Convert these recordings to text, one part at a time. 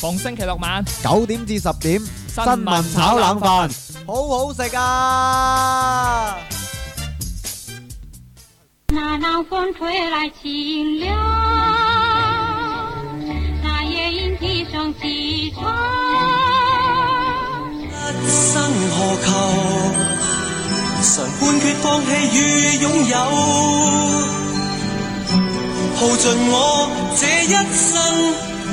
逢星期六晚九点至十点，新闻炒冷饭，好好食啊！那南风吹来清凉，那夜莺啼声起床。一生何求？常半决放弃与拥有，耗尽我这一生。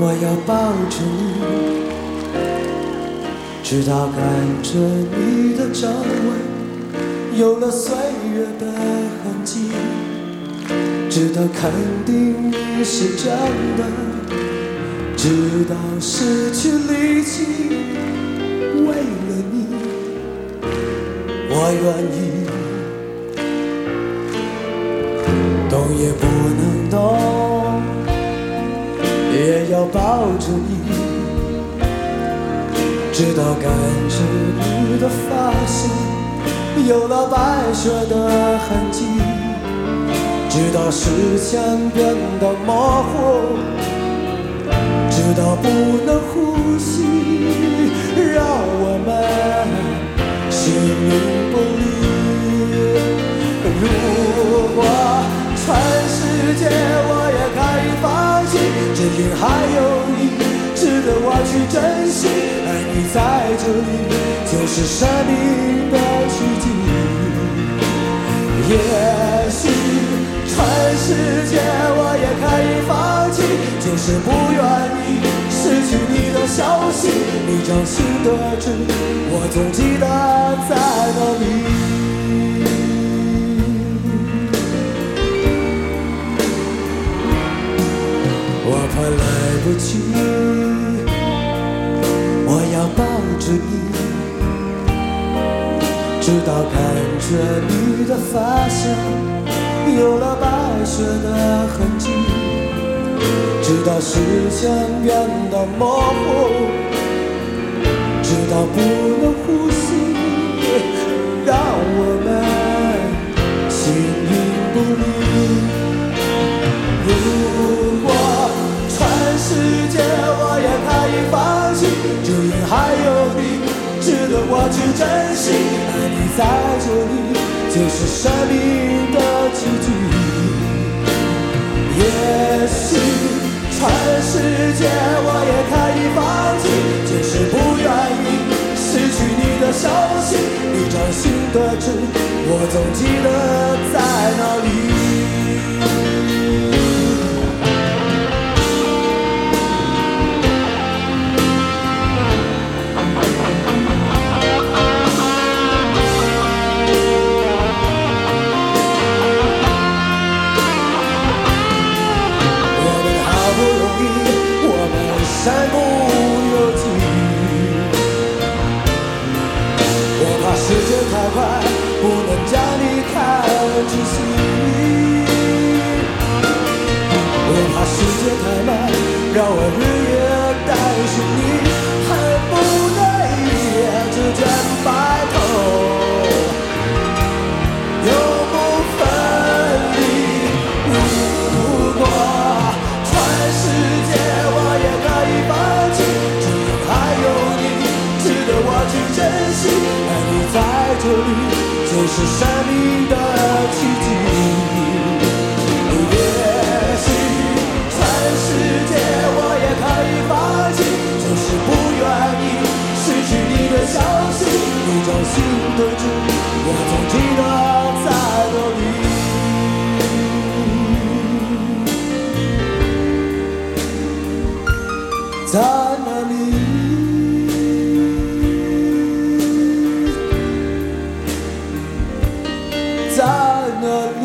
我要抱着你，直到感觉你的皱纹有了岁月的痕迹，直到肯定你是真的，直到失去力气。为了你，我愿意动也不能动。也要抱着你，直到感觉你的发丝有了白雪的痕迹，直到视线变得模糊，直到不能呼吸。让我们形影不离。如果全世界，我也可以放。今天还有你值得我去珍惜，而你在这里就是生命的奇迹。也许全世界我也可以放弃，就是不愿意失去你的消息。你掌心的痣，我总记得在哪里。不去，我要抱着你，直到看着你的发线，有了白雪的痕迹，直到视线变得模糊，直到不能呼吸，让我们。我去珍惜，而你在这里就是生命的奇迹。也许全世界我也可以放弃，就是不愿意失去你的消息。一张心的纸，我总记得在哪里。珍惜，我怕时间太慢，让我日夜担心你，恨不得一夜之间白头，永不分离。如果全世界我也可以放弃，只要还有你，值得我去珍惜。而你在这里，就是生命。往心追逐，我总记得在哪里，在哪里，在哪里？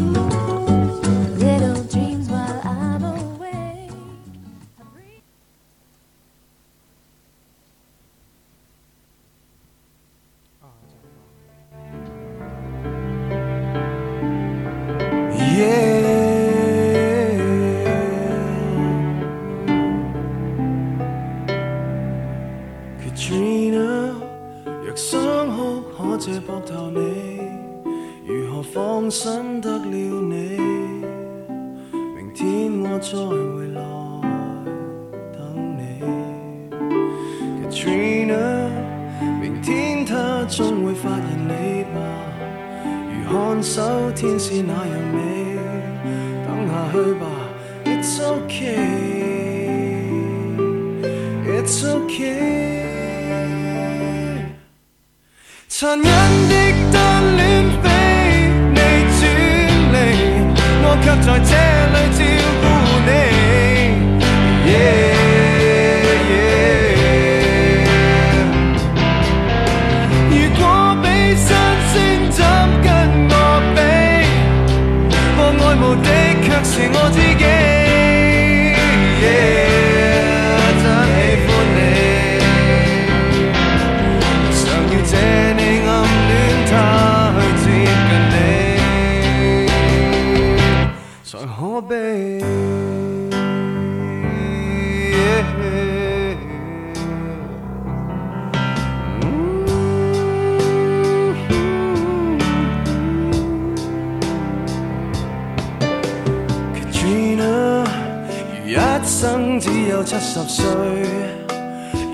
七十岁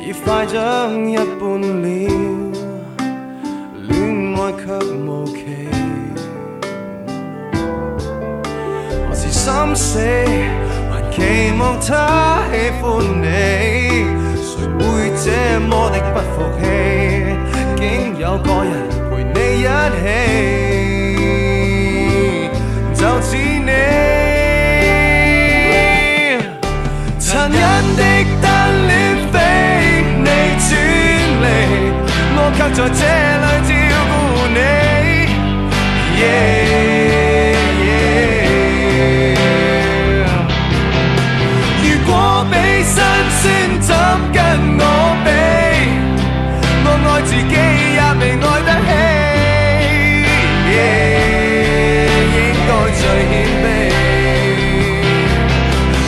已快长一半了，恋爱却无期。何时心死，还期望他喜欢你？谁会这么的不服气？竟有个人陪你一起。却在这里照顾你。Yeah, yeah 如果比心鲜，怎跟我比？我爱自己，也未爱得起。Yeah, 应该最谦卑，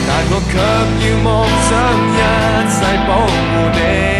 但我却要妄想一世保护你。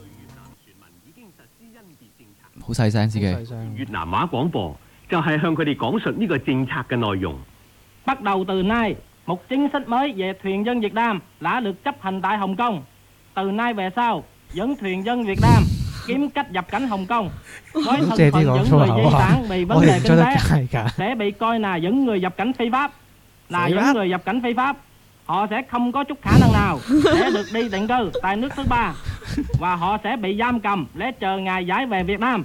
好细声 C K。越南话广播就系向佢哋讲述呢个政策嘅内容。 Bắt đầu từ nay, một chính sách mới về thuyền dân Việt Nam đã được chấp hành tại Hồng Kông. Từ nay về sau, những thuyền dân Việt Nam kiếm cách nhập cảnh Hồng Kông với Hãy thân subscribe phận cho những kênh người Ghiền di Mì Gõ sản vì Để vấn không đề bỏ kinh lỡ tế những video hấp dẫn. sẽ bị coi là những người nhập cảnh phi pháp. Là Phi những pháp. người nhập cảnh phi pháp. Họ sẽ không có chút khả năng nào sẽ được đi định cư tại nước thứ ba và họ sẽ bị giam cầm để chờ ngày giải về Việt Nam.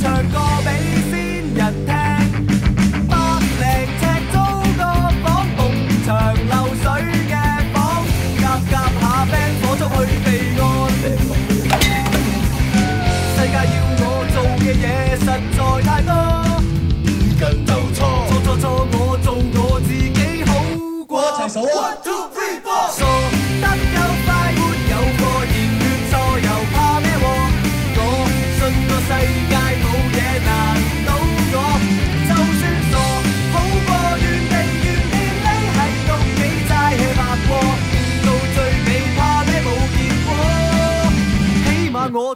so what? One, two, three.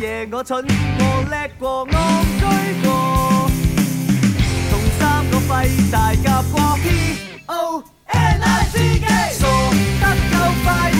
夜我蠢我叻过戆居过，同三个废大夹过。P O N I K，傻得够快。